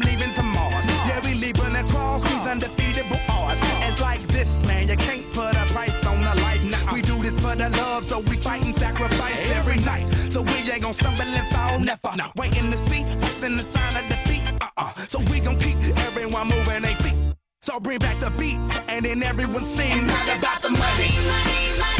plans, I'm leaving to Mars. Yeah, we leaving across these undefeatable odds. It's like this, man, you can't put a price on a life. Nah, we do this for the love, so we fight and sacrifice every night. So we ain't gonna stumble and fall, never. Waiting to see us in the sign of defeat. Uh-uh. So we gon' keep everyone moving their feet. So bring back the beat, and then everyone sings It's not about the money, money, money. We